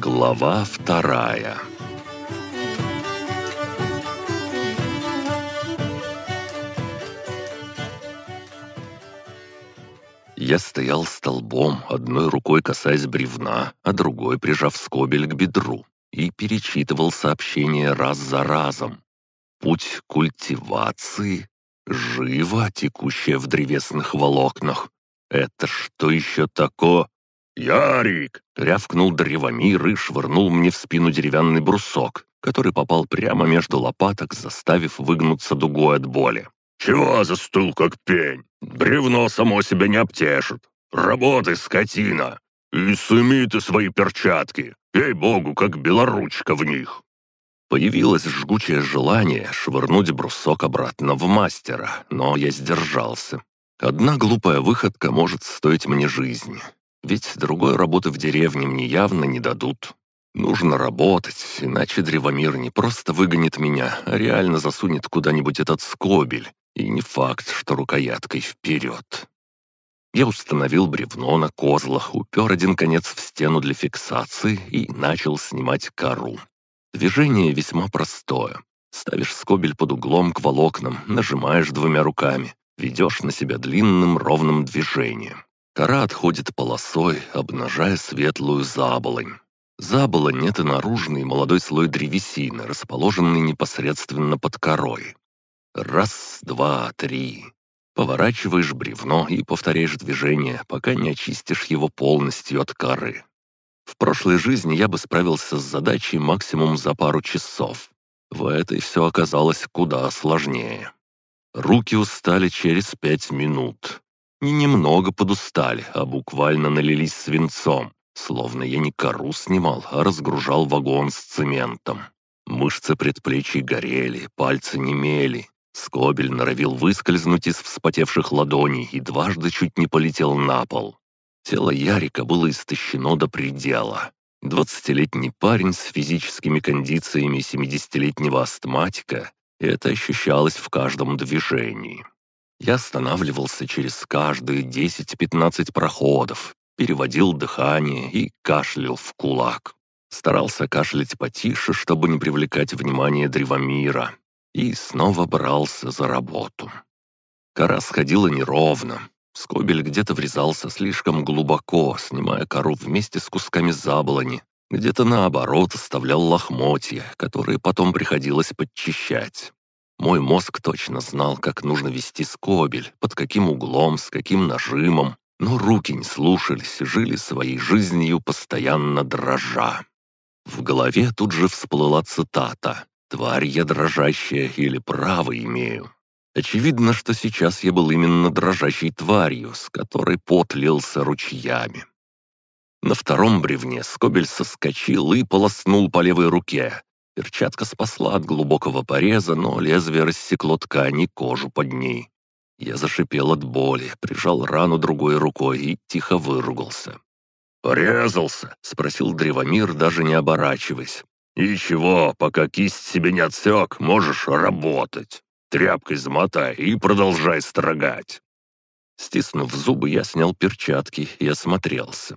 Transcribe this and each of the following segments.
Глава вторая Я стоял столбом, одной рукой касаясь бревна, а другой прижав скобель к бедру, и перечитывал сообщения раз за разом. Путь культивации, живо текущая в древесных волокнах. Это что еще такое? «Ярик!» — рявкнул древомир и швырнул мне в спину деревянный брусок, который попал прямо между лопаток, заставив выгнуться дугой от боли. «Чего застыл, как пень? Бревно само себя не обтешит. Работай, скотина! И сыми ты свои перчатки! Ей-богу, как белоручка в них!» Появилось жгучее желание швырнуть брусок обратно в мастера, но я сдержался. Одна глупая выходка может стоить мне жизни. Ведь другой работы в деревне мне явно не дадут. Нужно работать, иначе древомир не просто выгонит меня, а реально засунет куда-нибудь этот скобель. И не факт, что рукояткой вперед. Я установил бревно на козлах, упер один конец в стену для фиксации и начал снимать кору. Движение весьма простое. Ставишь скобель под углом к волокнам, нажимаешь двумя руками, ведешь на себя длинным ровным движением. Кора отходит полосой, обнажая светлую заболонь. Заболонь — это наружный молодой слой древесины, расположенный непосредственно под корой. Раз, два, три. Поворачиваешь бревно и повторяешь движение, пока не очистишь его полностью от коры. В прошлой жизни я бы справился с задачей максимум за пару часов. В этой все оказалось куда сложнее. Руки устали через пять минут. Не немного подустали, а буквально налились свинцом, словно я не кору снимал, а разгружал вагон с цементом. Мышцы предплечий горели, пальцы немели. Скобель норовил выскользнуть из вспотевших ладоней и дважды чуть не полетел на пол. Тело Ярика было истощено до предела. Двадцатилетний парень с физическими кондициями семидесятилетнего астматика, это ощущалось в каждом движении. Я останавливался через каждые 10-15 проходов, переводил дыхание и кашлял в кулак. Старался кашлять потише, чтобы не привлекать внимание древомира, и снова брался за работу. Кора сходила неровно, Скобель где-то врезался слишком глубоко, снимая кору вместе с кусками заболони. Где-то наоборот оставлял лохмотья, которые потом приходилось подчищать. Мой мозг точно знал, как нужно вести скобель, под каким углом, с каким нажимом, но руки не слушались, жили своей жизнью, постоянно дрожа. В голове тут же всплыла цитата «Тварь я дрожащая или право имею». Очевидно, что сейчас я был именно дрожащей тварью, с которой пот лился ручьями. На втором бревне скобель соскочил и полоснул по левой руке. Перчатка спасла от глубокого пореза, но лезвие рассекло ткань и кожу под ней. Я зашипел от боли, прижал рану другой рукой и тихо выругался. «Порезался?» — спросил Древомир, даже не оборачиваясь. «И чего, пока кисть себе не отсек, можешь работать?» Тряпкой замотай и продолжай строгать». Стиснув зубы, я снял перчатки и осмотрелся.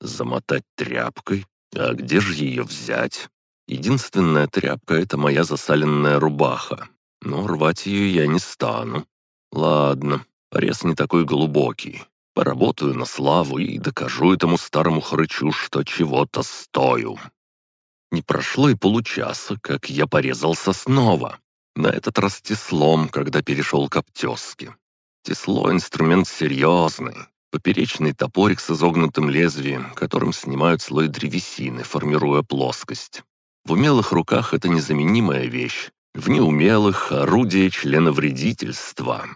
Замотать тряпкой? А где же ее взять? Единственная тряпка — это моя засаленная рубаха. Но рвать ее я не стану. Ладно, порез не такой глубокий. Поработаю на славу и докажу этому старому хрычу, что чего-то стою. Не прошло и получаса, как я порезался снова. На этот раз теслом, когда перешел к обтеске. Тесло — инструмент серьезный. Поперечный топорик с изогнутым лезвием, которым снимают слой древесины, формируя плоскость. В умелых руках это незаменимая вещь. В неумелых — орудие членовредительства.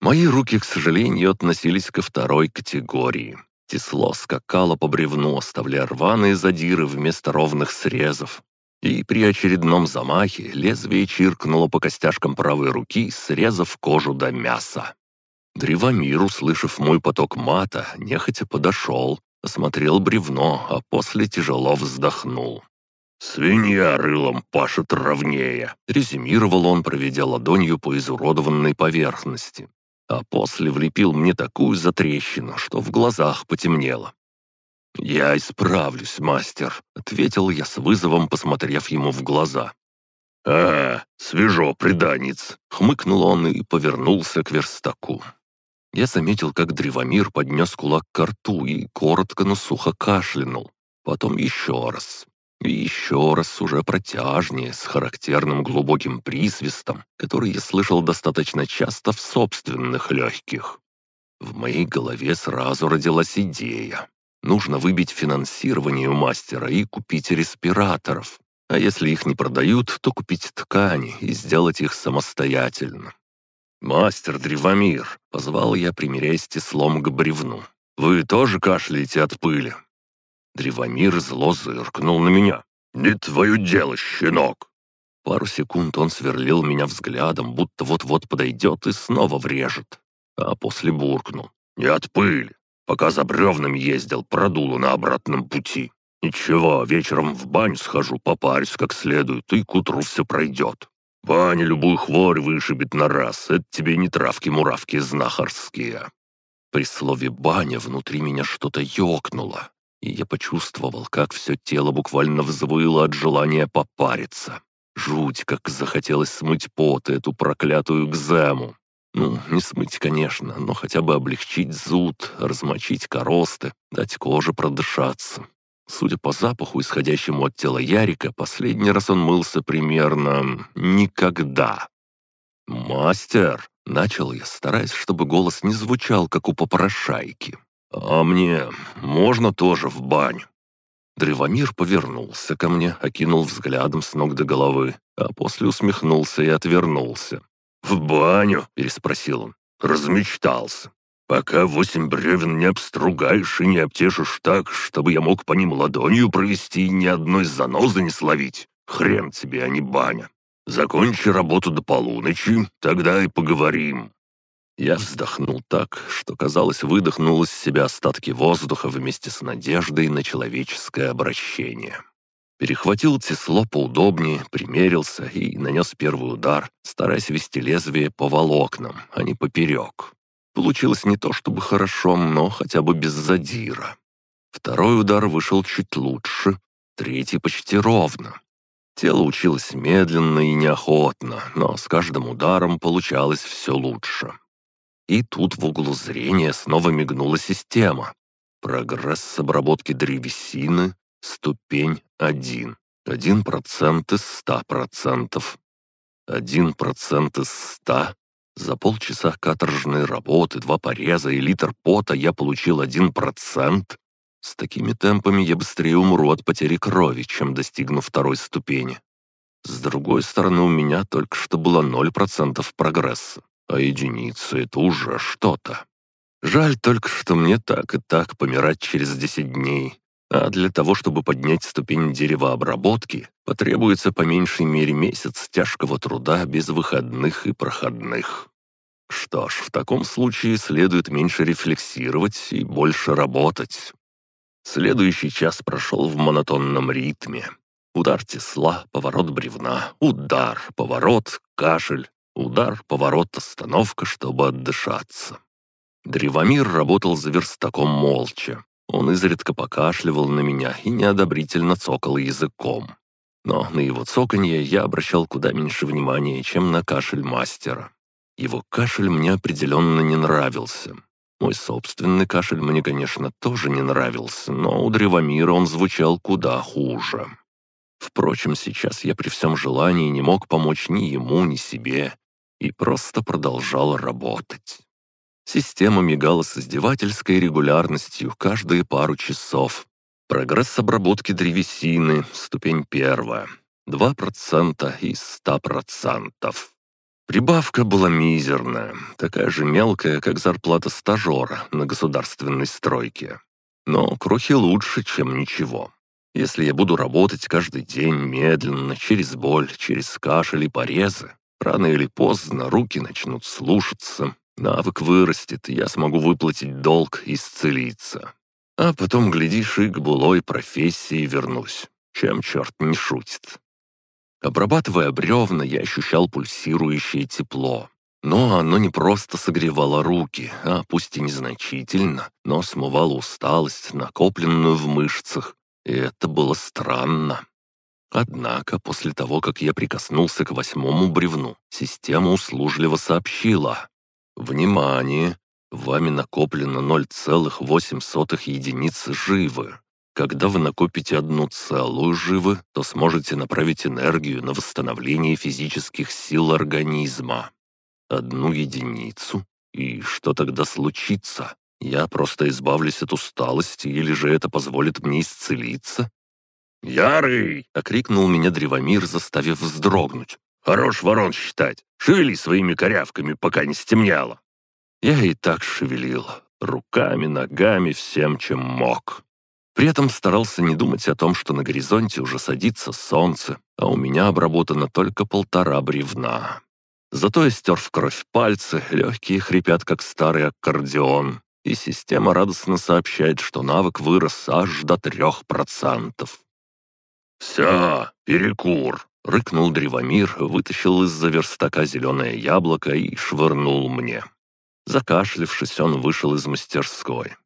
Мои руки, к сожалению, относились ко второй категории. Тесло скакало по бревну, оставляя рваные задиры вместо ровных срезов, и при очередном замахе лезвие чиркнуло по костяшкам правой руки, срезав кожу до мяса. Древомир, услышав мой поток мата, нехотя подошел, осмотрел бревно, а после тяжело вздохнул. «Свинья рылом пашет ровнее», — резюмировал он, проведя ладонью по изуродованной поверхности. А после влепил мне такую затрещину, что в глазах потемнело. «Я исправлюсь, мастер», — ответил я с вызовом, посмотрев ему в глаза. «А, свежо, преданец!» — хмыкнул он и повернулся к верстаку. Я заметил, как Древомир поднес кулак к рту и коротко, но сухо кашлянул. Потом еще раз. И еще раз уже протяжнее, с характерным глубоким присвистом, который я слышал достаточно часто в собственных легких. В моей голове сразу родилась идея. Нужно выбить финансирование у мастера и купить респираторов. А если их не продают, то купить ткани и сделать их самостоятельно. «Мастер Древомир», — позвал я, примеряясь теслом к бревну. «Вы тоже кашляете от пыли?» Древомир зло зыркнул на меня. «Не твое дело, щенок!» Пару секунд он сверлил меня взглядом, будто вот-вот подойдет и снова врежет. А после буркнул. «Не от пыли. Пока за бревнами ездил, продуло на обратном пути. Ничего, вечером в баню схожу, попарюсь как следует, и к утру все пройдет. Баня любую хворь вышибет на раз. Это тебе не травки-муравки знахарские». При слове «баня» внутри меня что-то ёкнуло и я почувствовал, как все тело буквально взвыло от желания попариться. Жуть, как захотелось смыть пот эту проклятую гзему. Ну, не смыть, конечно, но хотя бы облегчить зуд, размочить коросты, дать коже продышаться. Судя по запаху, исходящему от тела Ярика, последний раз он мылся примерно никогда. «Мастер!» — начал я, стараясь, чтобы голос не звучал, как у попрошайки. «А мне можно тоже в баню?» Древомир повернулся ко мне, окинул взглядом с ног до головы, а после усмехнулся и отвернулся. «В баню?» — переспросил он. «Размечтался. Пока восемь бревен не обстругаешь и не обтешишь так, чтобы я мог по ним ладонью провести и ни одной занозы не словить. Хрен тебе, а не баня. Закончи работу до полуночи, тогда и поговорим». Я вздохнул так, что, казалось, выдохнул из себя остатки воздуха вместе с надеждой на человеческое обращение. Перехватил тесло поудобнее, примерился и нанес первый удар, стараясь вести лезвие по волокнам, а не поперек. Получилось не то чтобы хорошо, но хотя бы без задира. Второй удар вышел чуть лучше, третий почти ровно. Тело училось медленно и неохотно, но с каждым ударом получалось все лучше. И тут в углу зрения снова мигнула система. Прогресс обработки древесины, ступень 1. 1% из 100%. 1% из 100. За полчаса каторжной работы, два пореза и литр пота я получил 1%. С такими темпами я быстрее умру от потери крови, чем достигну второй ступени. С другой стороны, у меня только что было 0% прогресса а единица — это уже что-то. Жаль только, что мне так и так помирать через 10 дней, а для того, чтобы поднять ступень деревообработки, потребуется по меньшей мере месяц тяжкого труда без выходных и проходных. Что ж, в таком случае следует меньше рефлексировать и больше работать. Следующий час прошел в монотонном ритме. Удар тесла, поворот бревна, удар, поворот, кашель, Удар, поворот, остановка, чтобы отдышаться. Древомир работал за верстаком молча. Он изредка покашливал на меня и неодобрительно цокал языком. Но на его цоканье я обращал куда меньше внимания, чем на кашель мастера. Его кашель мне определенно не нравился. Мой собственный кашель мне, конечно, тоже не нравился, но у Древомира он звучал куда хуже. Впрочем, сейчас я при всем желании не мог помочь ни ему, ни себе, и просто продолжал работать. Система мигала с издевательской регулярностью каждые пару часов. Прогресс обработки древесины, ступень первая. 2% из 100%. Прибавка была мизерная, такая же мелкая, как зарплата стажера на государственной стройке. Но крохи лучше, чем ничего. Если я буду работать каждый день медленно, через боль, через кашель и порезы, Рано или поздно руки начнут слушаться, навык вырастет, я смогу выплатить долг и исцелиться. А потом, глядишь, и к былой профессии вернусь, чем черт не шутит. Обрабатывая бревна, я ощущал пульсирующее тепло. Но оно не просто согревало руки, а пусть и незначительно, но смывало усталость, накопленную в мышцах. И это было странно. Однако, после того, как я прикоснулся к восьмому бревну, система услужливо сообщила. «Внимание! Вами накоплено 0,8 единицы живы. Когда вы накопите одну целую живы, то сможете направить энергию на восстановление физических сил организма. Одну единицу? И что тогда случится? Я просто избавлюсь от усталости, или же это позволит мне исцелиться? «Ярый!» — окрикнул меня Древомир, заставив вздрогнуть. «Хорош ворон считать! Шевели своими корявками, пока не стемняло!» Я и так шевелил. Руками, ногами, всем, чем мог. При этом старался не думать о том, что на горизонте уже садится солнце, а у меня обработано только полтора бревна. Зато я стер в кровь пальцы, легкие хрипят, как старый аккордеон, и система радостно сообщает, что навык вырос аж до трех процентов. «Все, перекур!» — рыкнул Древомир, вытащил из-за верстака зеленое яблоко и швырнул мне. Закашлившись, он вышел из мастерской.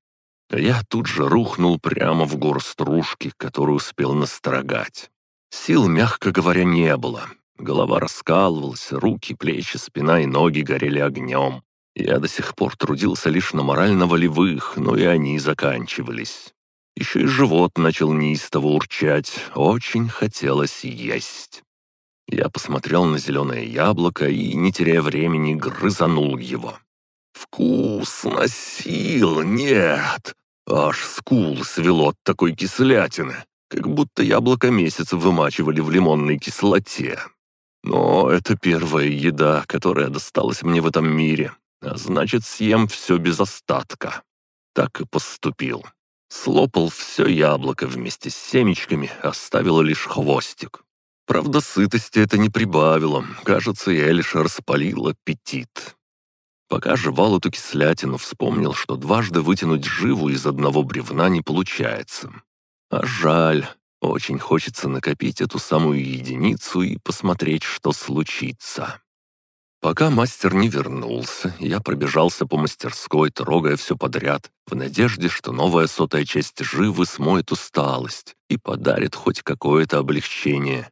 Я тут же рухнул прямо в гору стружки, которую успел настрогать. Сил, мягко говоря, не было. Голова раскалывалась, руки, плечи, спина и ноги горели огнем. Я до сих пор трудился лишь на морально-волевых, но и они заканчивались. Еще и живот начал неистово урчать, очень хотелось есть. Я посмотрел на зеленое яблоко и, не теряя времени, грызанул его. «Вкусно, сил нет!» Аж скул свело от такой кислятины, как будто яблоко месяц вымачивали в лимонной кислоте. Но это первая еда, которая досталась мне в этом мире, а значит, съем все без остатка. Так и поступил. Слопал все яблоко вместе с семечками, оставил лишь хвостик. Правда, сытости это не прибавило, кажется, я лишь распалил аппетит. Пока жевал эту кислятину, вспомнил, что дважды вытянуть живу из одного бревна не получается. А жаль, очень хочется накопить эту самую единицу и посмотреть, что случится. Пока мастер не вернулся, я пробежался по мастерской, трогая все подряд, в надежде, что новая сотая часть живы смоет усталость и подарит хоть какое-то облегчение.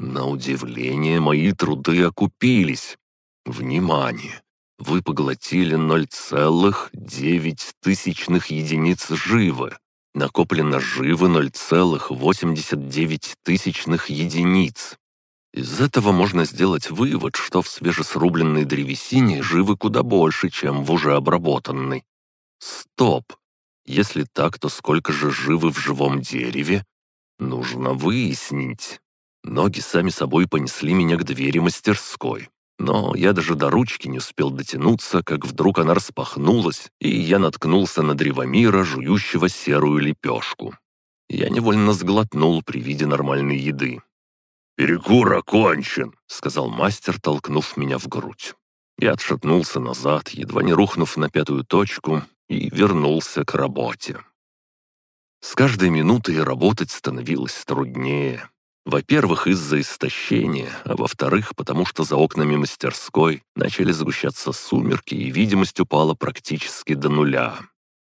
На удивление, мои труды окупились. Внимание! Вы поглотили 0,9 тысячных единиц живы. Накоплено живы 0,89 тысячных единиц. Из этого можно сделать вывод, что в свежесрубленной древесине живы куда больше, чем в уже обработанной. Стоп! Если так, то сколько же живы в живом дереве? Нужно выяснить. Ноги сами собой понесли меня к двери мастерской. Но я даже до ручки не успел дотянуться, как вдруг она распахнулась, и я наткнулся на древомира, жующего серую лепешку. Я невольно сглотнул при виде нормальной еды. «Перекур окончен», — сказал мастер, толкнув меня в грудь. Я отшатнулся назад, едва не рухнув на пятую точку, и вернулся к работе. С каждой минутой работать становилось труднее. Во-первых, из-за истощения, а во-вторых, потому что за окнами мастерской начали сгущаться сумерки, и видимость упала практически до нуля.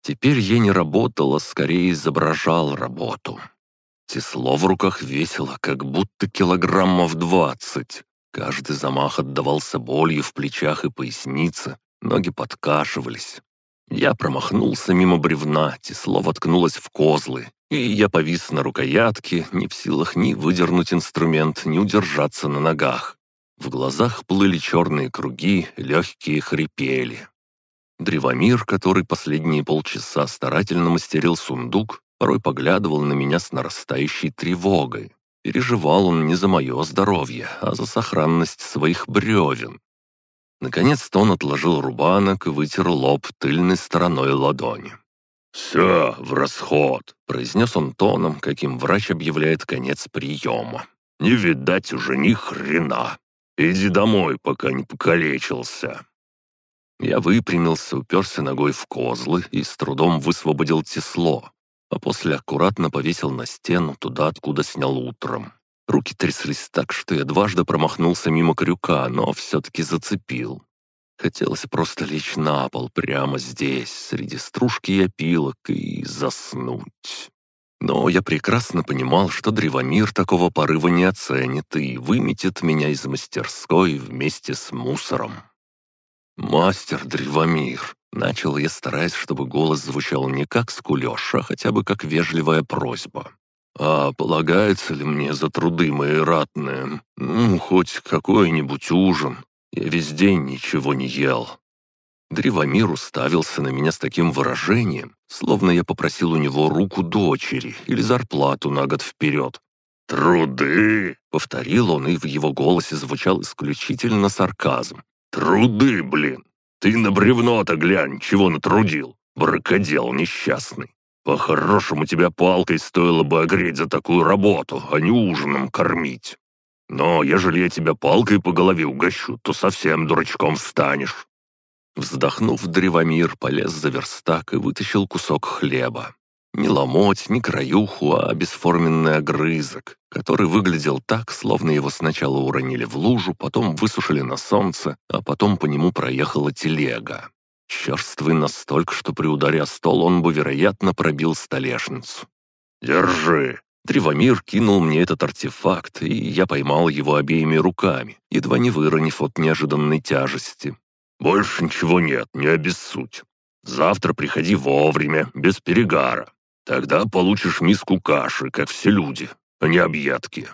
Теперь я не работал, а скорее изображал работу. Тесло в руках весело, как будто килограммов двадцать. Каждый замах отдавался болью в плечах и пояснице, ноги подкашивались. Я промахнулся мимо бревна, тесло воткнулось в козлы, и я повис на рукоятке, не в силах ни выдернуть инструмент, ни удержаться на ногах. В глазах плыли черные круги, легкие хрипели. Древомир, который последние полчаса старательно мастерил сундук, порой поглядывал на меня с нарастающей тревогой. Переживал он не за мое здоровье, а за сохранность своих бревен. Наконец-то он отложил рубанок и вытер лоб тыльной стороной ладони. «Все, в расход», — произнес он тоном, каким врач объявляет конец приема. «Не видать уже ни хрена. Иди домой, пока не покалечился». Я выпрямился, уперся ногой в козлы и с трудом высвободил тесло, а после аккуратно повесил на стену туда, откуда снял утром. Руки тряслись так, что я дважды промахнулся мимо крюка, но все-таки зацепил. Хотелось просто лечь на пол прямо здесь, среди стружки и опилок, и заснуть. Но я прекрасно понимал, что Древомир такого порыва не оценит и выметит меня из мастерской вместе с мусором. «Мастер Древомир», — начал я, стараясь, чтобы голос звучал не как скулёж, а хотя бы как вежливая просьба. «А полагается ли мне за труды мои ратные? Ну, хоть какой-нибудь ужин. Я весь день ничего не ел. Древомир уставился на меня с таким выражением, словно я попросил у него руку дочери или зарплату на год вперед. «Труды!» — повторил он, и в его голосе звучал исключительно сарказм. «Труды, блин! Ты на бревно-то глянь, чего натрудил! Бракодел несчастный! По-хорошему тебя палкой стоило бы огреть за такую работу, а не ужином кормить. Но ежели я тебя палкой по голове угощу, то совсем дурачком станешь. Вздохнув, древомир полез за верстак и вытащил кусок хлеба. Не ломоть, не краюху, а бесформенный огрызок, который выглядел так, словно его сначала уронили в лужу, потом высушили на солнце, а потом по нему проехала телега. Черствый настолько, что при ударе о стол он бы, вероятно, пробил столешницу. «Держи!» Древомир кинул мне этот артефакт, и я поймал его обеими руками, едва не выронив от неожиданной тяжести. «Больше ничего нет, не обессудь. Завтра приходи вовремя, без перегара. Тогда получишь миску каши, как все люди, а не объедки».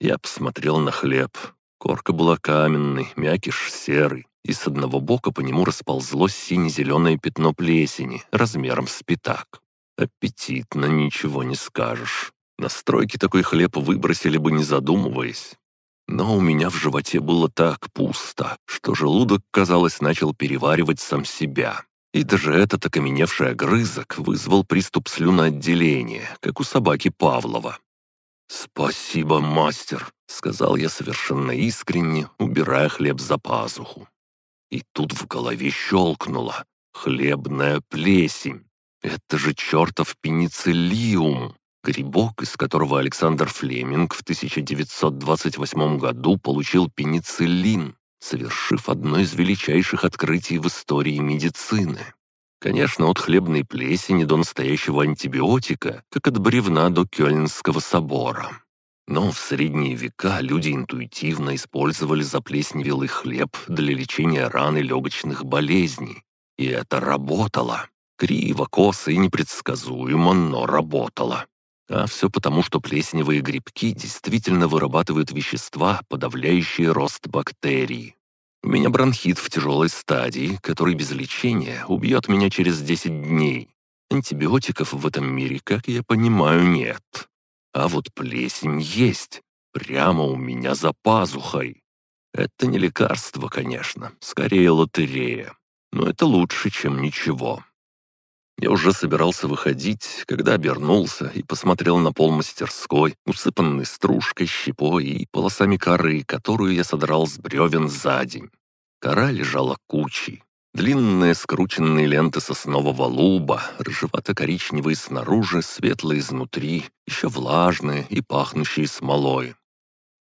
Я посмотрел на хлеб. Корка была каменной, мякиш серый, и с одного бока по нему расползлось сине-зеленое пятно плесени размером с пятак. Аппетитно, ничего не скажешь. На стройке такой хлеб выбросили бы, не задумываясь. Но у меня в животе было так пусто, что желудок, казалось, начал переваривать сам себя. И даже этот окаменевший огрызок вызвал приступ слюноотделения, как у собаки Павлова. «Спасибо, мастер», — сказал я совершенно искренне, убирая хлеб за пазуху. И тут в голове щелкнуло. «Хлебная плесень! Это же чертов пенициллиум!» Грибок, из которого Александр Флеминг в 1928 году получил пенициллин, совершив одно из величайших открытий в истории медицины. Конечно, от хлебной плесени до настоящего антибиотика, как от бревна до Кёльнского собора. Но в средние века люди интуитивно использовали заплесневелый хлеб для лечения ран и легочных болезней. И это работало. Криво, косо и непредсказуемо, но работало. А все потому, что плесневые грибки действительно вырабатывают вещества, подавляющие рост бактерий. У меня бронхит в тяжелой стадии, который без лечения убьет меня через 10 дней. Антибиотиков в этом мире, как я понимаю, нет. А вот плесень есть, прямо у меня за пазухой. Это не лекарство, конечно, скорее лотерея. Но это лучше, чем ничего. Я уже собирался выходить, когда обернулся и посмотрел на пол мастерской, усыпанный стружкой, щепой и полосами коры, которую я содрал с бревен за день. Кора лежала кучей. Длинные скрученные ленты соснового луба, рыжевато-коричневые снаружи, светлые изнутри, еще влажные и пахнущие смолой.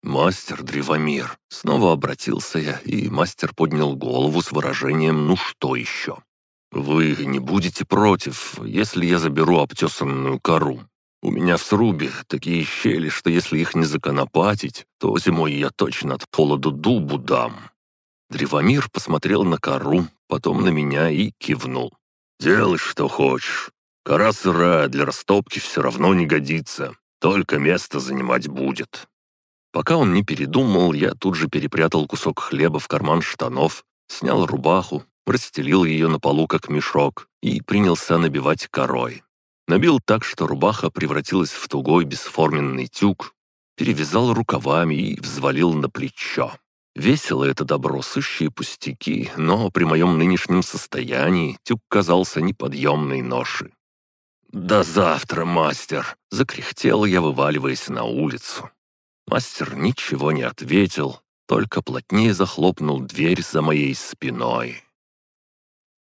«Мастер Древомир!» Снова обратился я, и мастер поднял голову с выражением «ну что еще?». «Вы не будете против, если я заберу обтесанную кору? У меня в срубе такие щели, что если их не законопатить, то зимой я точно от холода дубу дам». Древомир посмотрел на кору, потом на меня и кивнул. «Делай, что хочешь. Кора сырая, для растопки все равно не годится, только место занимать будет». Пока он не передумал, я тут же перепрятал кусок хлеба в карман штанов, снял рубаху, расстелил ее на полу как мешок и принялся набивать корой. Набил так, что рубаха превратилась в тугой бесформенный тюк, перевязал рукавами и взвалил на плечо. Весело это добро, сущие пустяки, но при моем нынешнем состоянии тюк казался неподъемной ношей. «До завтра, мастер!» — закряхтел я, вываливаясь на улицу. Мастер ничего не ответил, только плотнее захлопнул дверь за моей спиной.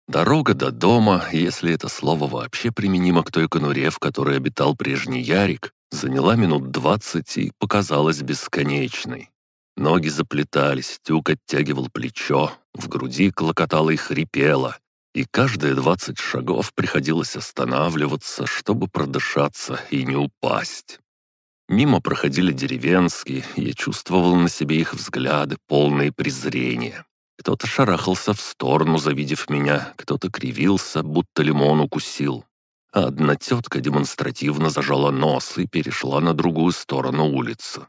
Дорога до дома, если это слово вообще применимо к той конуре, в которой обитал прежний Ярик, заняла минут двадцать и показалась бесконечной. Ноги заплетались, тюк оттягивал плечо, в груди клокотало и хрипело, и каждые двадцать шагов приходилось останавливаться, чтобы продышаться и не упасть. Мимо проходили деревенские, я чувствовал на себе их взгляды, полные презрения. Кто-то шарахался в сторону, завидев меня, кто-то кривился, будто лимон укусил. Одна тетка демонстративно зажала нос и перешла на другую сторону улицы.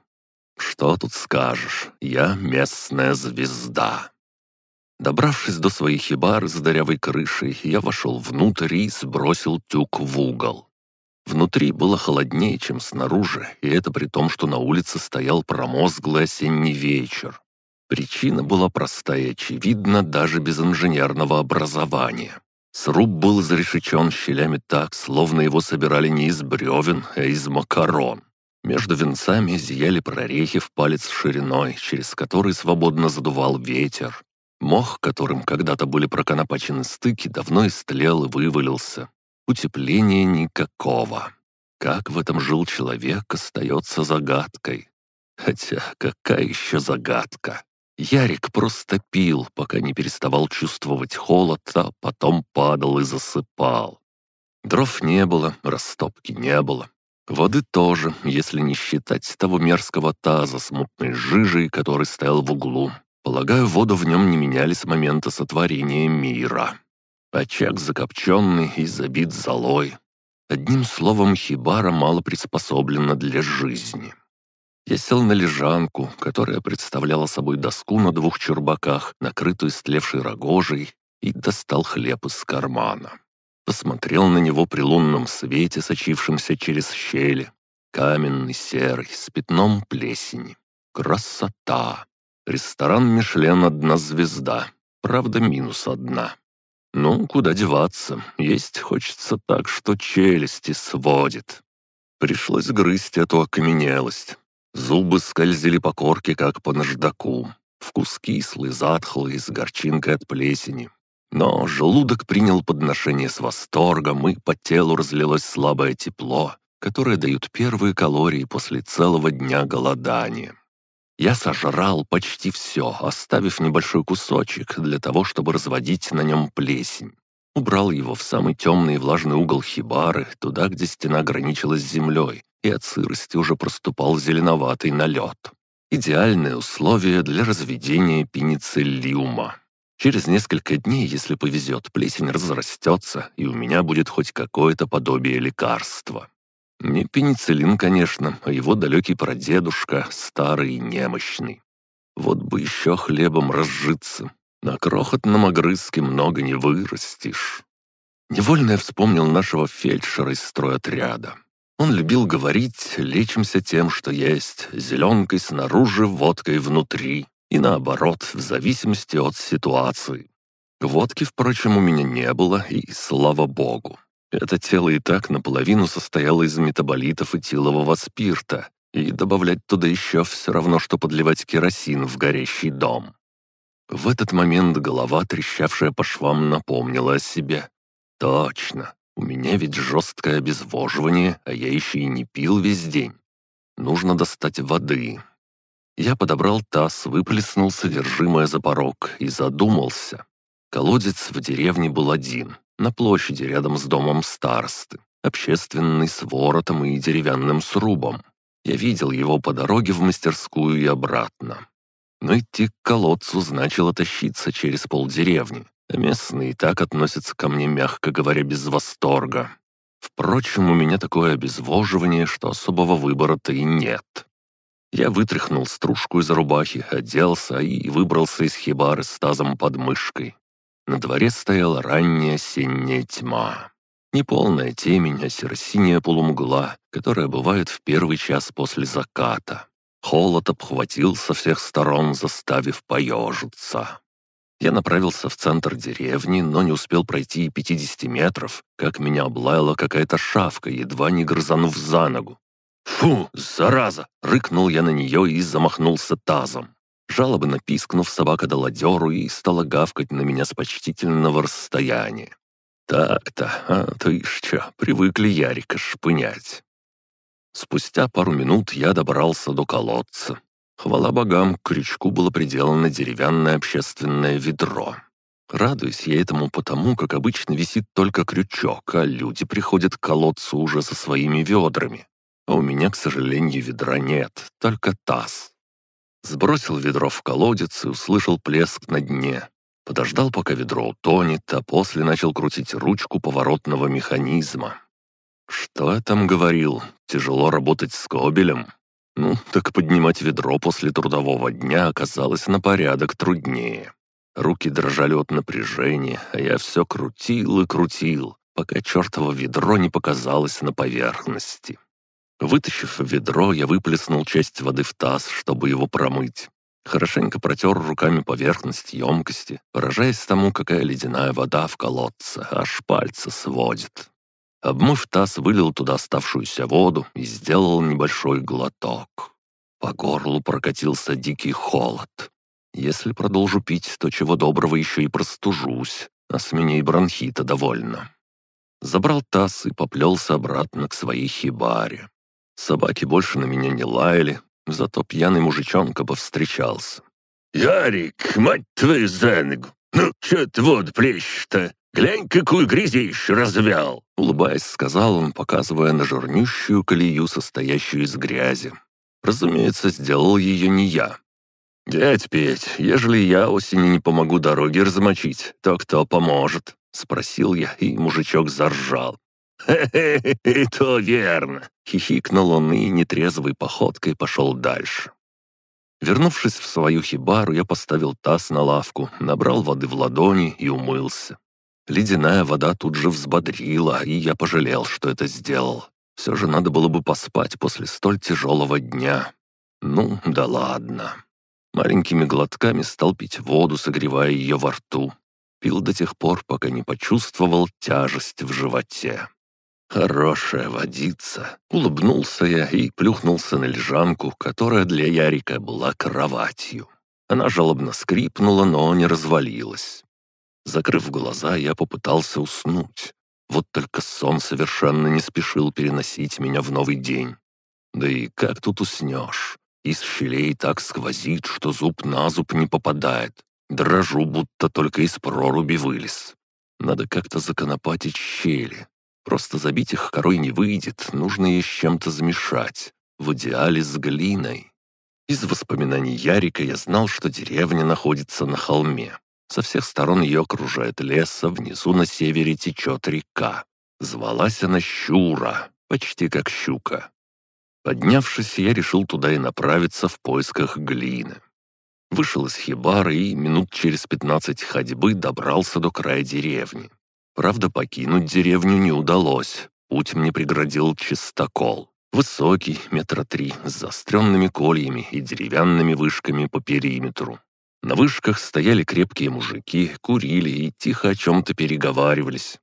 Что тут скажешь, я местная звезда. Добравшись до своей хибары с дырявой крышей, я вошел внутрь и сбросил тюк в угол. Внутри было холоднее, чем снаружи, и это при том, что на улице стоял промозглый осенний вечер. Причина была простая и очевидна даже без инженерного образования. Сруб был изрешечен щелями так, словно его собирали не из бревен, а из макарон. Между венцами зияли прорехи в палец шириной, через который свободно задувал ветер. Мох, которым когда-то были проконопачены стыки, давно истлел и вывалился. Утепления никакого. Как в этом жил человек, остается загадкой. Хотя какая еще загадка? Ярик просто пил, пока не переставал чувствовать холод, а потом падал и засыпал. Дров не было, растопки не было. Воды тоже, если не считать того мерзкого таза с мутной жижей, который стоял в углу. Полагаю, воду в нем не меняли с момента сотворения мира. Очаг закопченный и забит золой. Одним словом, хибара мало приспособлена для жизни. Я сел на лежанку, которая представляла собой доску на двух чурбаках, накрытую стлевшей рогожей, и достал хлеб из кармана. Посмотрел на него при лунном свете, сочившемся через щели. Каменный, серый, с пятном плесени. Красота! Ресторан «Мишлен» одна звезда. Правда, минус одна. Ну, куда деваться? Есть хочется так, что челюсти сводит. Пришлось грызть эту окаменелость. Зубы скользили по корке, как по наждаку. Вкус кислый, затхлый, с горчинкой от плесени. Но желудок принял подношение с восторгом, и по телу разлилось слабое тепло, которое дают первые калории после целого дня голодания. Я сожрал почти все, оставив небольшой кусочек для того, чтобы разводить на нем плесень. Убрал его в самый темный и влажный угол хибары, туда, где стена граничилась с землей, и от сырости уже проступал зеленоватый налет. Идеальные условия для разведения пенициллиума. Через несколько дней, если повезет, плесень разрастется, и у меня будет хоть какое-то подобие лекарства. Не пенициллин, конечно, а его далекий прадедушка, старый и немощный. Вот бы еще хлебом разжиться. На крохотном огрызке много не вырастешь. Невольно я вспомнил нашего фельдшера из стройотряда. Он любил говорить «лечимся тем, что есть, зеленкой снаружи, водкой внутри» и наоборот, в зависимости от ситуации. Водки, впрочем, у меня не было, и слава богу. Это тело и так наполовину состояло из метаболитов этилового спирта, и добавлять туда еще все равно, что подливать керосин в горящий дом. В этот момент голова, трещавшая по швам, напомнила о себе. «Точно, у меня ведь жесткое обезвоживание, а я еще и не пил весь день. Нужно достать воды». Я подобрал таз, выплеснул содержимое за порог и задумался. Колодец в деревне был один, на площади рядом с домом старосты, общественный с воротом и деревянным срубом. Я видел его по дороге в мастерскую и обратно. Но идти к колодцу значило тащиться через полдеревни, местные и так относятся ко мне, мягко говоря, без восторга. Впрочем, у меня такое обезвоживание, что особого выбора-то и нет. Я вытряхнул стружку из рубахи, оделся и выбрался из хибары с тазом под мышкой. На дворе стояла ранняя осенняя тьма. Не полная темень, а серо-синяя полумгла, которая бывает в первый час после заката. Холод обхватил со всех сторон, заставив поежиться. Я направился в центр деревни, но не успел пройти и 50 метров, как меня облаяла какая-то шавка, едва не грызанув за ногу. «Фу, зараза!» — рыкнул я на нее и замахнулся тазом. Жалобно пискнув, собака дала дёру и стала гавкать на меня с почтительного расстояния. Так-то, а то ишь чё, привыкли Ярика шпынять. Спустя пару минут я добрался до колодца. Хвала богам, к крючку было приделано деревянное общественное ведро. Радуюсь я этому потому, как обычно висит только крючок, а люди приходят к колодцу уже со своими ведрами. А у меня, к сожалению, ведра нет, только таз. Сбросил ведро в колодец и услышал плеск на дне. Подождал, пока ведро утонет, а после начал крутить ручку поворотного механизма. Что я там говорил? Тяжело работать с кобелем? Ну, так поднимать ведро после трудового дня оказалось на порядок труднее. Руки дрожали от напряжения, а я все крутил и крутил, пока чертово ведро не показалось на поверхности. Вытащив ведро, я выплеснул часть воды в таз, чтобы его промыть. Хорошенько протер руками поверхность емкости, поражаясь тому, какая ледяная вода в колодце, аж пальцы сводит. Обмыв таз, вылил туда оставшуюся воду и сделал небольшой глоток. По горлу прокатился дикий холод. Если продолжу пить, то чего доброго еще и простужусь, а с меня и бронхита довольно. Забрал таз и поплелся обратно к своей хибаре. Собаки больше на меня не лаяли, зато пьяный мужичонка повстречался. «Ярик, мать твою за ногу! Ну, чё ты вот плещешь-то? Глянь, какую грязищу развял!» Улыбаясь, сказал он, показывая на жирнющую колею, состоящую из грязи. Разумеется, сделал ее не я. «Дядь Петь, ежели я осенью не помогу дороги размочить, то кто поможет?» — спросил я, и мужичок заржал. «Хе-хе, то верно!» — хихикнул он и нетрезвой походкой пошел дальше. Вернувшись в свою хибару, я поставил таз на лавку, набрал воды в ладони и умылся. Ледяная вода тут же взбодрила, и я пожалел, что это сделал. Все же надо было бы поспать после столь тяжелого дня. Ну, да ладно. Маленькими глотками стал пить воду, согревая ее во рту. Пил до тех пор, пока не почувствовал тяжесть в животе. Хорошая водица. Улыбнулся я и плюхнулся на лежанку, которая для Ярика была кроватью. Она жалобно скрипнула, но не развалилась. Закрыв глаза, я попытался уснуть. Вот только сон совершенно не спешил переносить меня в новый день. Да и как тут уснешь? Из щелей так сквозит, что зуб на зуб не попадает. Дрожу, будто только из проруби вылез. Надо как-то законопатить щели. Просто забить их корой не выйдет, нужно ее с чем-то замешать. В идеале с глиной. Из воспоминаний Ярика я знал, что деревня находится на холме. Со всех сторон ее окружает лес, а внизу на севере течет река. Звалась она Щура, почти как щука. Поднявшись, я решил туда и направиться в поисках глины. Вышел из хибары и минут через пятнадцать ходьбы добрался до края деревни. Правда, покинуть деревню не удалось. Путь мне преградил чистокол. Высокий, метра три, с заостренными кольями и деревянными вышками по периметру. На вышках стояли крепкие мужики, курили и тихо о чем-то переговаривались.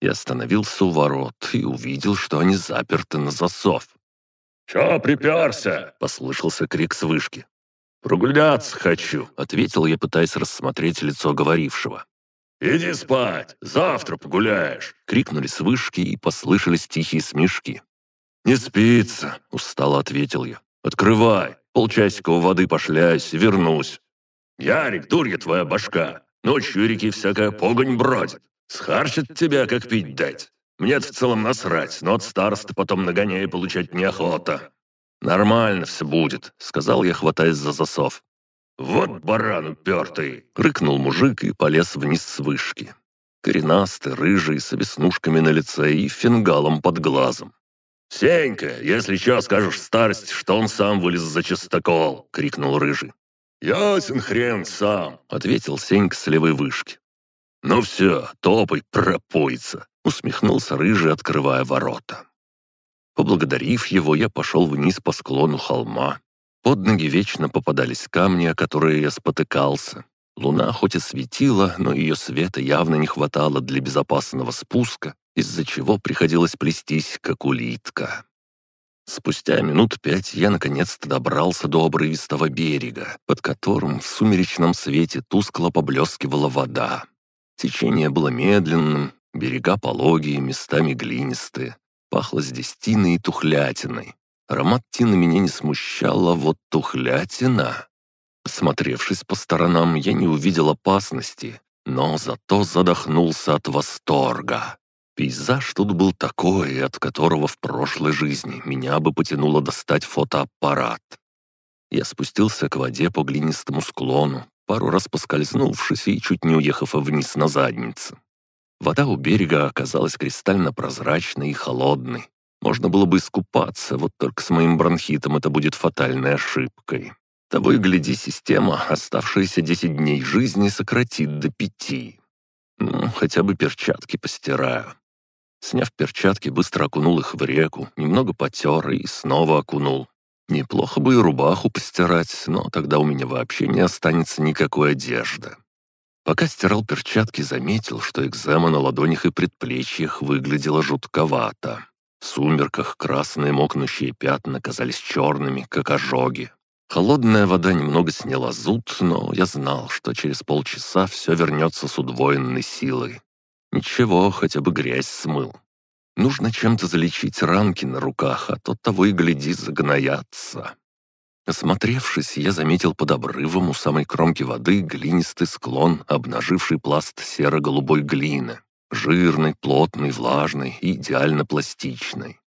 Я остановился у ворот и увидел, что они заперты на засов. «Чё приперся?» — послышался крик с вышки. «Прогуляться хочу», — ответил я, пытаясь рассмотреть лицо говорившего. «Иди спать, завтра погуляешь!» — крикнули с вышки и послышались тихие смешки. «Не спится», — устало ответил я. «Открывай, полчасика у воды пошляюсь, вернусь». «Ярик, дурья твоя башка! Ночью реки всякая погонь бродит. Схарчит тебя, как пить дать. мне в целом насрать, но от старосты потом нагоняй получать неохота». «Нормально все будет», — сказал я, хватаясь за засов. «Вот баран упертый!» — рыкнул мужик и полез вниз с вышки. Коренастый, рыжий, с веснушками на лице и фингалом под глазом. «Сенька, если что, скажешь старость, что он сам вылез за чистокол!» — крикнул рыжий. «Ясен хрен сам!» — ответил Сенька с левой вышки. «Ну все, топай, пропойца!» — усмехнулся рыжий, открывая ворота. Поблагодарив его, я пошел вниз по склону холма, под ноги вечно попадались камни, о которые я спотыкался. Луна хоть и светила, но ее света явно не хватало для безопасного спуска, из-за чего приходилось плестись, как улитка. Спустя минут пять я наконец-то добрался до обрывистого берега, под которым в сумеречном свете тускло поблескивала вода. Течение было медленным, берега пологие, местами глинистые. Пахло здесь тиной и тухлятиной. Аромат тины меня не смущал, вот тухлятина... Смотревшись по сторонам, я не увидел опасности, но зато задохнулся от восторга. Пейзаж тут был такой, от которого в прошлой жизни меня бы потянуло достать фотоаппарат. Я спустился к воде по глинистому склону, пару раз поскользнувшись и чуть не уехав вниз на заднице. Вода у берега оказалась кристально прозрачной и холодной. Можно было бы искупаться, вот только с моим бронхитом это будет фатальной ошибкой. Того и гляди, система оставшиеся 10 дней жизни сократит до пяти. Ну, хотя бы перчатки постираю. Сняв перчатки, быстро окунул их в реку, немного потер и снова окунул. Неплохо бы и рубаху постирать, но тогда у меня вообще не останется никакой одежды. Пока стирал перчатки, заметил, что экзема на ладонях и предплечьях выглядела жутковато. В сумерках красные мокнущие пятна казались черными, как ожоги. Холодная вода немного сняла зуд, но я знал, что через полчаса все вернется с удвоенной силой. Ничего, хотя бы грязь смыл. Нужно чем-то залечить ранки на руках, а то того и гляди загноятся. Осмотревшись, я заметил под обрывом у самой кромки воды глинистый склон, обнаживший пласт серо-голубой глины. Жирный, плотный, влажный и идеально пластичный.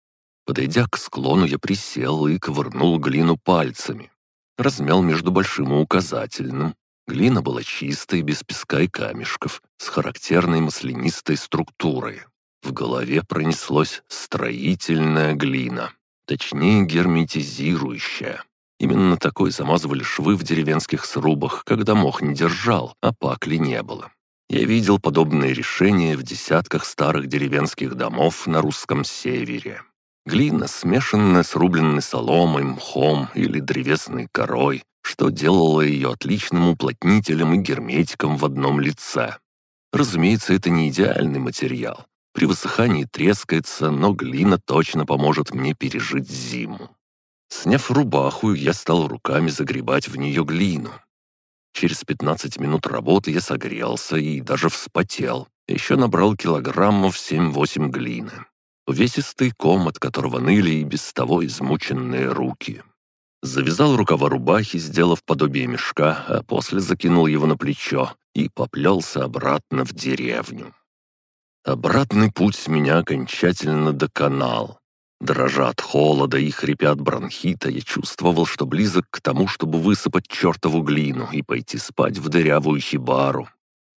Подойдя к склону, я присел и ковырнул глину пальцами. Размял между большим и указательным. Глина была чистой, без песка и камешков, с характерной маслянистой структурой. В голове пронеслось строительная глина, точнее герметизирующая. Именно такой замазывали швы в деревенских срубах, когда мох не держал, а пакли не было. Я видел подобные решения в десятках старых деревенских домов на русском севере. Глина, смешанная с рубленной соломой, мхом или древесной корой, что делало ее отличным уплотнителем и герметиком в одном лице. Разумеется, это не идеальный материал. При высыхании трескается, но глина точно поможет мне пережить зиму. Сняв рубаху, я стал руками загребать в нее глину. Через 15 минут работы я согрелся и даже вспотел. Еще набрал килограммов 7-8 глины. Увесистый ком, от которого ныли и без того измученные руки. Завязал рукава рубахи, сделав подобие мешка, а после закинул его на плечо и поплелся обратно в деревню. Обратный путь меня окончательно доконал. Дрожа от холода и хрипя от бронхита, я чувствовал, что близок к тому, чтобы высыпать чертову глину и пойти спать в дырявую хибару.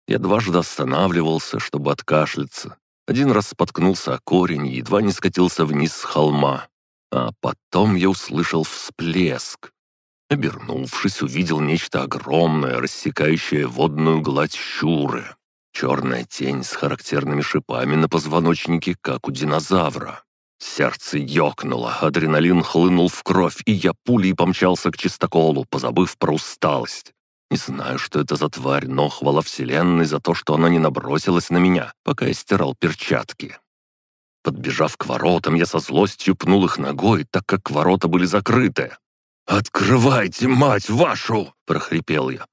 Я дважды останавливался, чтобы откашляться. Один раз споткнулся о корень и едва не скатился вниз с холма. А потом я услышал всплеск. Обернувшись, увидел нечто огромное, рассекающее водную гладь щуры. Черная тень с характерными шипами на позвоночнике, как у динозавра. Сердце ёкнуло, адреналин хлынул в кровь, и я пулей помчался к чистоколу, позабыв про усталость. Не знаю, что это за тварь, но хвала вселенной за то, что она не набросилась на меня, пока я стирал перчатки. Подбежав к воротам, я со злостью пнул их ногой, так как ворота были закрыты. «Открывайте, мать вашу!» — прохрипел я.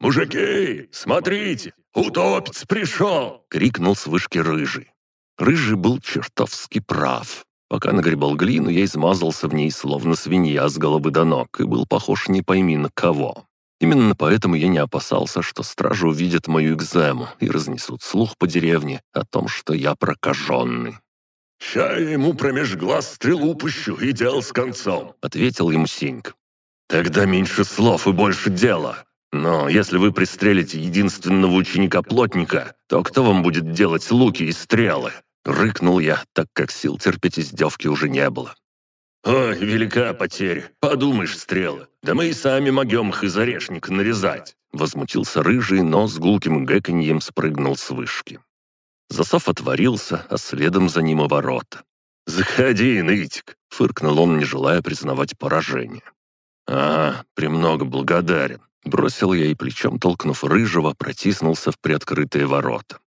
«Мужики, смотрите, утопец пришел!» — крикнул с вышки рыжий. Рыжий был чертовски прав. Пока нагребал глину, я измазался в ней, словно свинья с головы до ног, и был похож не пойми на кого. Именно поэтому я не опасался, что стражи увидят мою экзему и разнесут слух по деревне о том, что я прокаженный. «Ща я ему промеж глаз стрелу пущу и дел с концом», — ответил ему Синьк. «Тогда меньше слов и больше дела. Но если вы пристрелите единственного ученика-плотника, то кто вам будет делать луки и стрелы?» Рыкнул я, так как сил терпеть издевки уже не было. «Ой, велика потеря. Подумаешь, стрелы. Да мы и сами могем их из орешника нарезать». Возмутился рыжий, но с гулким гэканьем спрыгнул с вышки. Засов отворился, а следом за ним и ворота. «Заходи, нытик!» — фыркнул он, не желая признавать поражение. «А, премного благодарен». Бросил я и плечом, толкнув рыжего, протиснулся в приоткрытые ворота.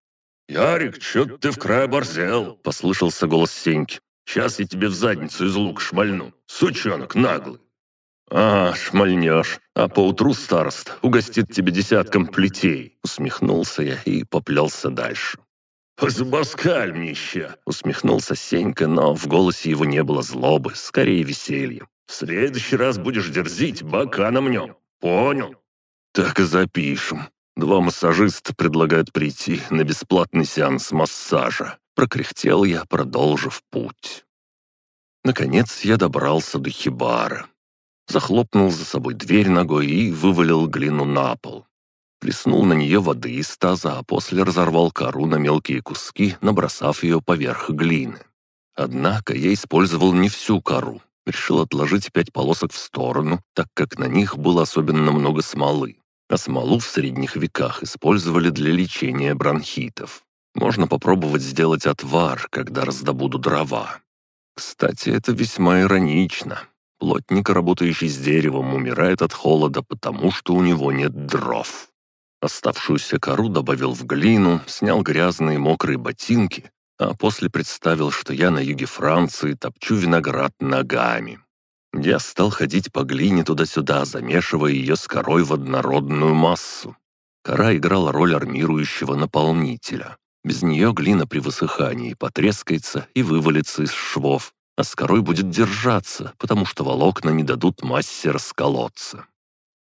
«Ярик, чё ты в край борзел?» — послышался голос Сеньки. «Сейчас я тебе в задницу из лук шмальну. Сучонок наглый». «А, шмальнешь, а поутру старост угостит тебе десятком плетей», — усмехнулся я и поплелся дальше. «Зубоскальнище!» — усмехнулся Сенька, но в голосе его не было злобы, скорее веселья. «В следующий раз будешь дерзить, бока намнем. Понял?» «Так и запишем. Два массажиста предлагают прийти на бесплатный сеанс массажа». Прокряхтел я, продолжив путь. Наконец я добрался до хибара. Захлопнул за собой дверь ногой и вывалил глину на пол. Плеснул на нее воды из таза, а после разорвал кору на мелкие куски, набросав ее поверх глины. Однако я использовал не всю кору. Решил отложить пять полосок в сторону, так как на них было особенно много смолы. А смолу в средних веках использовали для лечения бронхитов. Можно попробовать сделать отвар, когда раздобуду дрова. Кстати, это весьма иронично. Плотник, работающий с деревом, умирает от холода, потому что у него нет дров. Оставшуюся кору добавил в глину, снял грязные мокрые ботинки, а после представил, что я на юге Франции топчу виноград ногами. Я стал ходить по глине туда-сюда, замешивая ее с корой в однородную массу. Кора играла роль армирующего наполнителя. Без нее глина при высыхании потрескается и вывалится из швов, а с корой будет держаться, потому что волокна не дадут массе расколоться.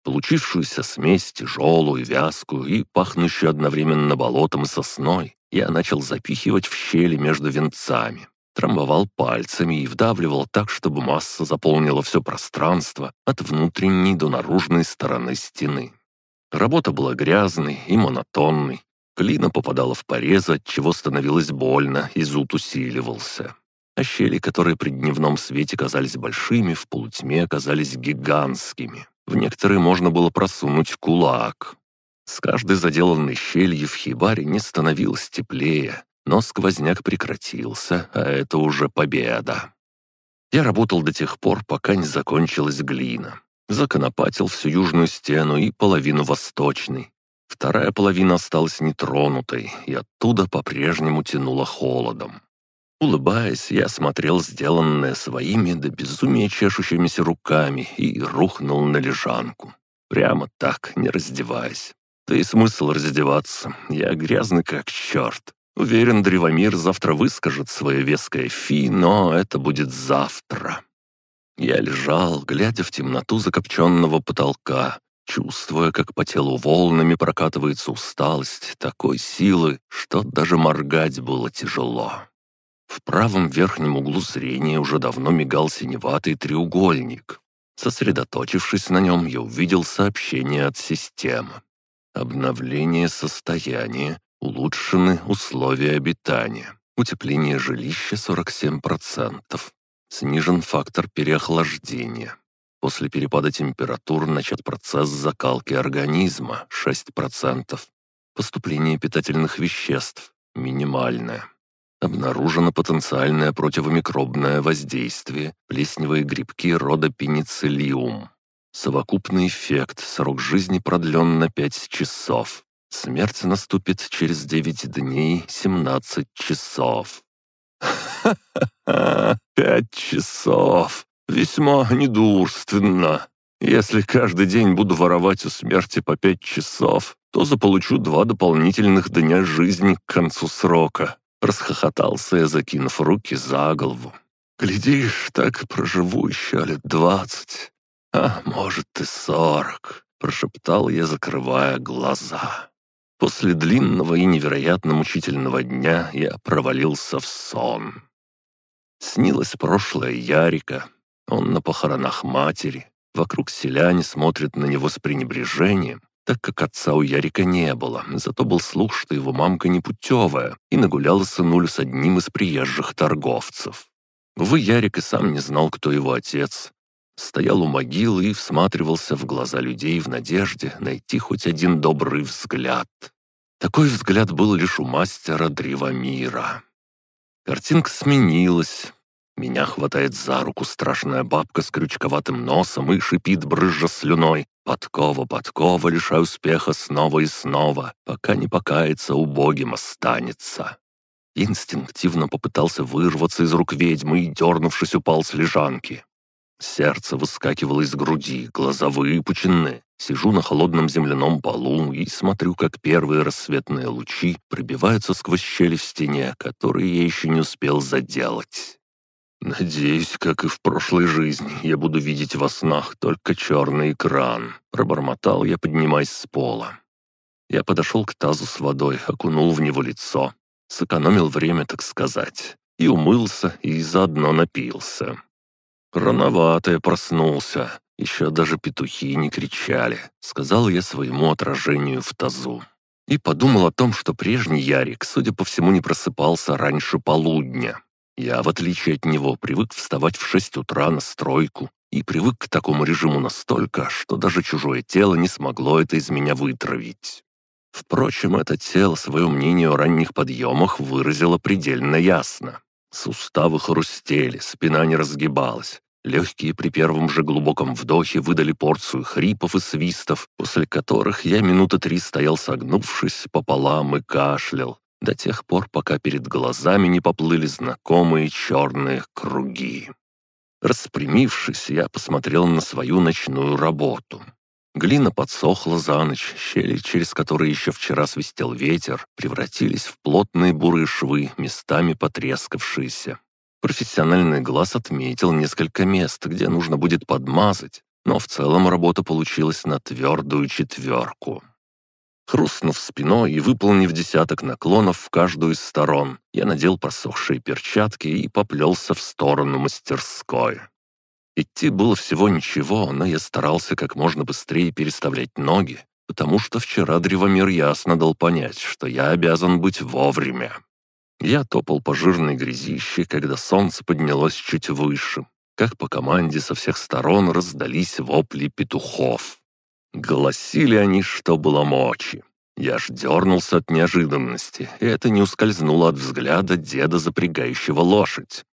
Получившуюся смесь, тяжелую, вязкую и пахнущую одновременно болотом и сосной, я начал запихивать в щели между венцами. Трамбовал пальцами и вдавливал так, чтобы масса заполнила все пространство от внутренней до наружной стороны стены. Работа была грязной и монотонной, Глина попадала в порезы, от чего становилось больно, и зуд усиливался. А щели, которые при дневном свете казались большими, в полутьме оказались гигантскими. В некоторые можно было просунуть кулак. С каждой заделанной щелью в хибаре не становилось теплее, но сквозняк прекратился, а это уже победа. Я работал до тех пор, пока не закончилась глина. Законопатил всю южную стену и половину восточной, Вторая половина осталась нетронутой, и оттуда по-прежнему тянуло холодом. Улыбаясь, я смотрел сделанное своими до безумия чешущимися руками и рухнул на лежанку. Прямо так, не раздеваясь. Да и смысл раздеваться, я грязный как черт. Уверен, Древомир завтра выскажет свое веское фи, но это будет завтра. Я лежал, глядя в темноту закопченного потолка, чувствуя, как по телу волнами прокатывается усталость такой силы, что даже моргать было тяжело. В правом верхнем углу зрения уже давно мигал синеватый треугольник. Сосредоточившись на нем, я увидел сообщение от системы. Обновление состояния, улучшены условия обитания, утепление жилища 47%, снижен фактор переохлаждения, После перепада температур начат процесс закалки организма 6%. Поступление питательных веществ минимальное. Обнаружено потенциальное противомикробное воздействие, плесневые грибки рода пенициллиум. Совокупный эффект, срок жизни продлен на 5 часов. Смерть наступит через 9 дней 17 часов. Ха-ха-ха, пять часов. Весьма недурственно. Если каждый день буду воровать у смерти по пять часов, то заполучу два дополнительных дня жизни к концу срока. Расхохотался я, закинув руки за голову. Глядишь, так проживу еще лет двадцать. А может и сорок, прошептал я, закрывая глаза. После длинного и невероятно мучительного дня я провалился в сон. Снилось прошлое Ярика, он на похоронах матери. Вокруг селяне смотрят на него с пренебрежением, так как отца у Ярика не было, зато был слух, что его мамка непутевая и нагуляла сынулю с одним из приезжих торговцев. Увы, Ярик и сам не знал, кто его отец. Стоял у могилы и всматривался в глаза людей в надежде найти хоть один добрый взгляд. Такой взгляд был лишь у мастера Древомира. Картинка сменилась. Меня хватает за руку страшная бабка с крючковатым носом и шипит, брызжа слюной. Подкова, подкова, лишай успеха снова и снова, пока не покается, убогим останется. Инстинктивно попытался вырваться из рук ведьмы и, дернувшись, упал с лежанки. Сердце выскакивало из груди, глаза выпучены. Сижу на холодном земляном полу и смотрю, как первые рассветные лучи пробиваются сквозь щели в стене, которые я еще не успел заделать. «Надеюсь, как и в прошлой жизни, я буду видеть во снах только черный экран», — пробормотал я, поднимаясь с пола. Я подошел к тазу с водой, окунул в него лицо, сэкономил время, так сказать, и умылся, и заодно напился. Рановато я проснулся, еще даже петухи не кричали, сказал я своему отражению в тазу. И подумал о том, что прежний Ярик, судя по всему, не просыпался раньше полудня. Я, в отличие от него, привык вставать в шесть утра на стройку и привык к такому режиму настолько, что даже чужое тело не смогло это из меня вытравить. Впрочем, это тело свое мнение о ранних подъемах выразило предельно ясно. Суставы хрустели, спина не разгибалась. Легкие при первом же глубоком вдохе выдали порцию хрипов и свистов, после которых я минуты три стоял согнувшись пополам и кашлял, до тех пор, пока перед глазами не поплыли знакомые черные круги. Распрямившись, я посмотрел на свою ночную работу. Глина подсохла за ночь, щели, через которые еще вчера свистел ветер, превратились в плотные бурые швы, местами потрескавшиеся. Профессиональный глаз отметил несколько мест, где нужно будет подмазать, но в целом работа получилась на твердую четверку. Хрустнув спиной и выполнив десяток наклонов в каждую из сторон, я надел просохшие перчатки и поплелся в сторону мастерской. Идти было всего ничего, но я старался как можно быстрее переставлять ноги, потому что вчера Древомир ясно дал понять, что я обязан быть вовремя. Я топал по жирной грязище, когда солнце поднялось чуть выше. Как по команде со всех сторон раздались вопли петухов. Гласили они, что было мочи. Я аж дернулся от неожиданности, и это не ускользнуло от взгляда деда, запрягающего лошадь.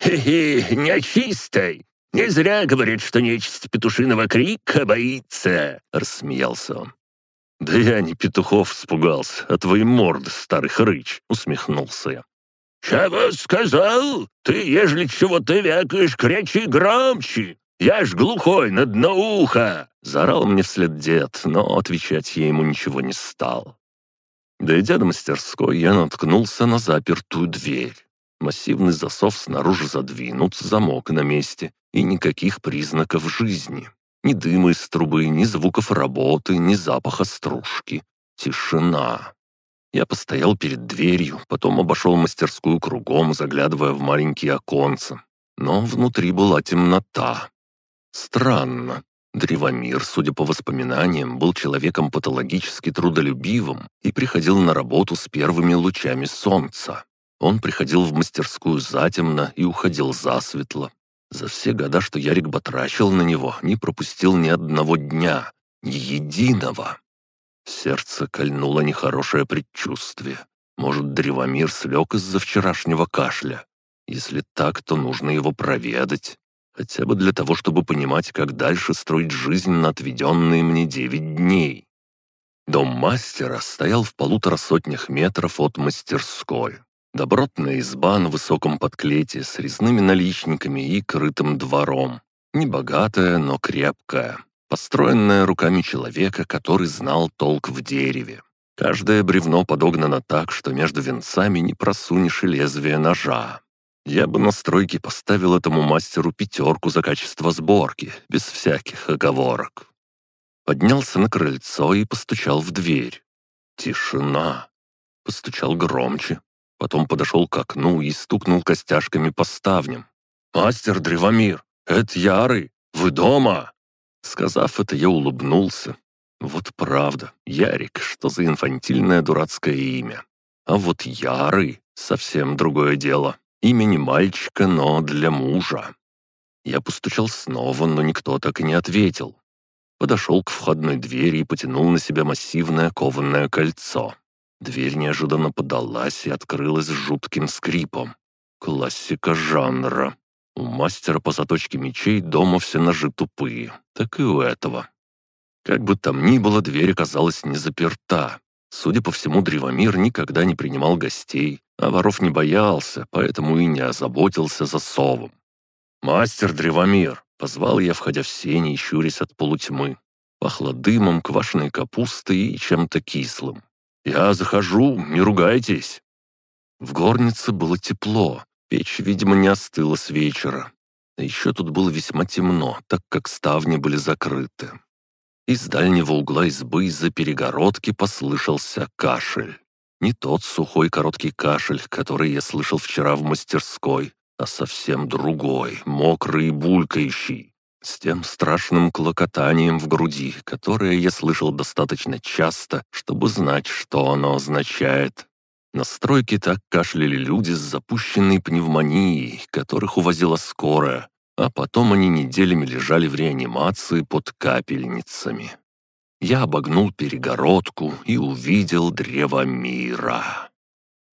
«Хе-хе, нечистой! «Не зря говорят, что нечисть петушиного крика боится!» — рассмеялся он. «Да я не петухов испугался, а твоей морды, старый хрыч!» — усмехнулся я. «Чего сказал? Ты, ежели чего-то вякаешь, кричи громче! Я ж глухой на дно уха!» Заорал мне вслед дед, но отвечать я ему ничего не стал. Дойдя до мастерской, я наткнулся на запертую дверь. Массивный засов снаружи задвинут, замок на месте, и никаких признаков жизни. Ни дыма из трубы, ни звуков работы, ни запаха стружки. Тишина. Я постоял перед дверью, потом обошел мастерскую кругом, заглядывая в маленькие оконца. Но внутри была темнота. Странно. Древомир, судя по воспоминаниям, был человеком патологически трудолюбивым и приходил на работу с первыми лучами солнца. Он приходил в мастерскую затемно и уходил засветло. За все года, что Ярик батрачил на него, не пропустил ни одного дня, ни единого. Сердце кольнуло нехорошее предчувствие. Может, древомир слег из-за вчерашнего кашля? Если так, то нужно его проведать. Хотя бы для того, чтобы понимать, как дальше строить жизнь на отведенные мне девять дней. Дом мастера стоял в полутора сотнях метров от мастерской. Добротная изба на высоком подклете с резными наличниками и крытым двором. Небогатая, но крепкая. Построенная руками человека, который знал толк в дереве. Каждое бревно подогнано так, что между венцами не просунешь и лезвие ножа. Я бы на стройке поставил этому мастеру пятерку за качество сборки, без всяких оговорок. Поднялся на крыльцо и постучал в дверь. Тишина. Постучал громче, Потом подошел к окну и стукнул костяшками по ставням. «Мастер Древомир, это Ярый, вы дома?» Сказав это, я улыбнулся. Вот правда, Ярик, что за инфантильное дурацкое имя. А вот Ярый — совсем другое дело. Имя не мальчика, но для мужа. Я постучал снова, но никто так и не ответил. Подошел к входной двери и потянул на себя массивное кованное кольцо. Дверь неожиданно подалась и открылась с жутким скрипом. Классика жанра. У мастера по заточке мечей дома все ножи тупые, так и у этого. Как бы там ни было, дверь оказалась не заперта. Судя по всему, Древомир никогда не принимал гостей, а воров не боялся, поэтому и не озаботился засовом. «Мастер Древомир, Позвал я, входя в сени и щурясь от полутьмы. Пахло дымом, квашеной капустой и чем-то кислым. «Я захожу, не ругайтесь!» В горнице было тепло, печь, видимо, не остыла с вечера. Еще тут было весьма темно, так как ставни были закрыты. Из дальнего угла избы из-за перегородки послышался кашель. Не тот сухой короткий кашель, который я слышал вчера в мастерской, а совсем другой, мокрый и булькающий, с тем страшным клокотанием в груди, которое я слышал достаточно часто, чтобы знать, что оно означает. На стройке так кашляли люди с запущенной пневмонией, которых увозила скорая, а потом они неделями лежали в реанимации под капельницами. Я обогнул перегородку и увидел древо мира.